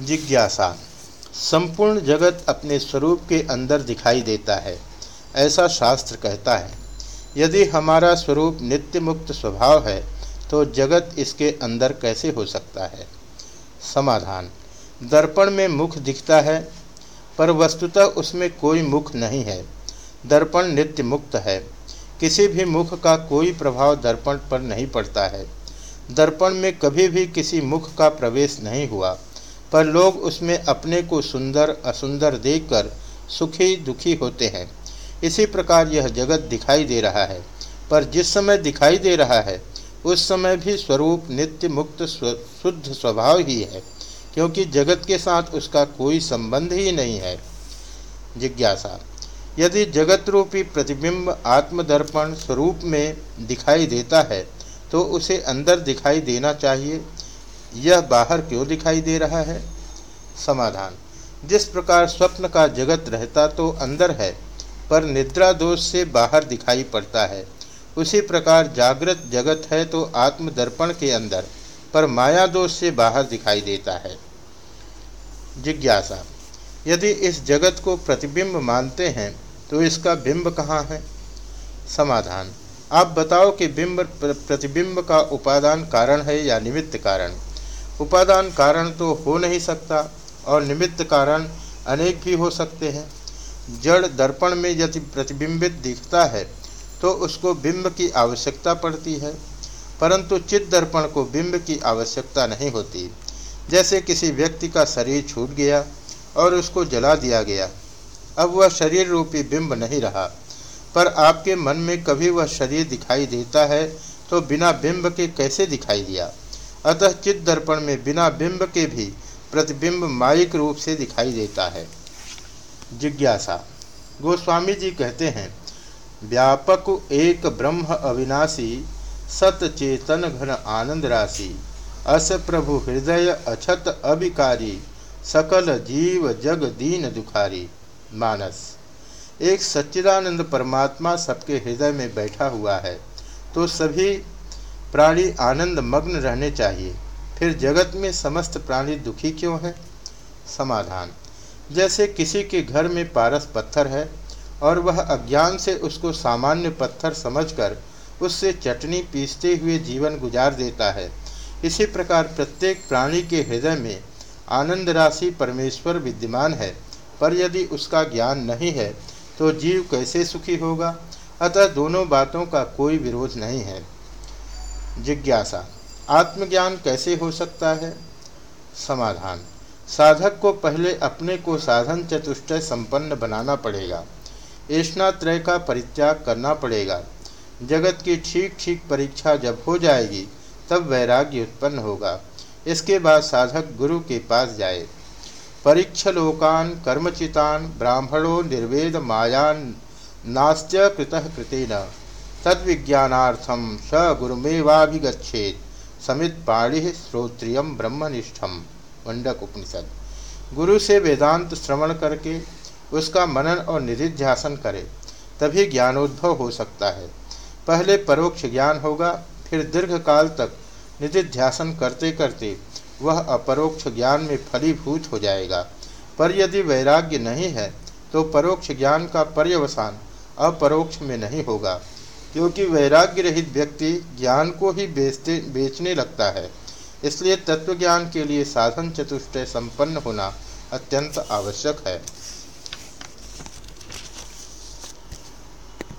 जिज्ञासा। संपूर्ण जगत अपने स्वरूप के अंदर दिखाई देता है, ऐसा शास्त्र कहता है। यदि हमारा स्वरूप नित्य मुक्त स्वभाव है तो जगत इसके अंदर कैसे हो सकता है? समाधान। दर्पण में मुख दिखता है, पर वस्तुतः उसमें कोई मुख नहीं है। दर्पण नित्य मुक्त है। किसी भी मुख का कोई प्रभाव दर्पण पर नहीं पड़ता है। दर्पण में कभी भी किसी मुख का प्रवेश नहीं हुआ। पर लोग उसमें अपने को सुंदर, असुंदर देखकर सुखी, दुखी होते हैं। इसी प्रकार यह जगत दिखाई दे रहा है। पर जिस समय दिखाई दे रहा है, उस समय भी स्वरूप नित्य मुक्त शुद्ध स्वभाव ही है, क्योंकि जगत के साथ उसका कोई संबंध ही नहीं है। जिज्ञासा, यदि जगत रूपी प्रतिबिंब आत्मदर्पण स्वरूप में दिखाई देता है तो उसे अंदर दिखाई देना चाहिए। यह बाहर क्यों दिखाई दे रहा है? समाधान। जिस प्रकार स्वप्न का जगत रहता तो अंदर है, पर निद्रा दोष से बाहर दिखाई पड़ता है। उसी प्रकार जागृत जगत है तो आत्मदर्पण के अंदर, पर माया दोष से बाहर दिखाई देता है। जिज्ञासा। यदि इस जगत को प्रतिबिंब मानते हैं तो इसका बिंब कहाँ है? समाधान। आप बताओ कि बिंब प्रतिबिंब का उपादान कारण है या निमित्त कारण। उपादान कारण तो हो नहीं सकता। और निमित्त कारण अनेक भी हो सकते हैं। जड़ दर्पण में यदि प्रतिबिंबित दिखता है तो उसको बिंब की आवश्यकता पड़ती है, परंतु चित्त दर्पण को बिंब की आवश्यकता नहीं होती। जैसे किसी व्यक्ति का शरीर छूट गया और उसको जला दिया गया, अब वह शरीर रूपी बिंब नहीं रहा, पर आपके मन में कभी वह शरीर दिखाई देता है तो बिना बिंब के कैसे दिखाई दिया? अतः चित्त दर्पण में बिना बिंब के भी प्रतिबिंब माइक रूप से दिखाई देता है। जिज्ञासा। गोस्वामी जी कहते हैं, व्यापक एक ब्रह्म अविनाशी सत चेतन घन आनंद राशि, अस प्रभु हृदय अछत अभिकारी, सकल जीव जग दीन दुखारी। मानस। एक सच्चिदानंद परमात्मा सबके हृदय में बैठा हुआ है तो सभी प्राणी आनंद मग्न रहने चाहिए। फिर जगत में समस्त प्राणी दुखी क्यों है? समाधान। जैसे किसी के घर में पारस पत्थर है और वह अज्ञान से उसको सामान्य पत्थर समझकर उससे चटनी पीसते हुए जीवन गुजार देता है, इसी प्रकार प्रत्येक प्राणी के हृदय में आनंद राशि परमेश्वर विद्यमान है। पर यदि उसका ज्ञान नहीं है तो जीव कैसे सुखी होगा? अतः दोनों बातों का कोई विरोध नहीं है। जिज्ञासा। आत्मज्ञान कैसे हो सकता है? समाधान। साधक को पहले अपने को साधन चतुष्टय संपन्न बनाना पड़ेगा। त्रय का परित्याग करना पड़ेगा। जगत की ठीक ठीक परीक्षा जब हो जाएगी, तब वैराग्य उत्पन्न होगा। इसके बाद साधक गुरु के पास जाए। परीक्ष लोकान कर्मचितान ब्राह्मणों निर्वेद मायान नास्त्य कृत कृतेन। तद्विज्ञानार्थम स गुरुमेवाभिगछेत समित पाणि श्रोत्रियम ब्रह्मनिष्ठम मंडक उपनिषद गुरु से वेदांत श्रवण करके उसका मनन और निधिध्यासन करे, तभी ज्ञानोद्भव हो सकता है। पहले परोक्ष ज्ञान होगा, फिर दीर्घ काल तक निधिध्यासन करते करते वह अपरोक्ष ज्ञान में फलीभूत हो जाएगा। पर यदि वैराग्य नहीं है तो परोक्ष ज्ञान का पर्यवसान अपरोक्ष में नहीं होगा। क्योंकि वैराग्य रहित व्यक्ति ज्ञान को ही बेचते, बेचने लगता है। इसलिए तत्वज्ञान के लिए साधन चतुष्टय संपन्न होना अत्यंत आवश्यक है।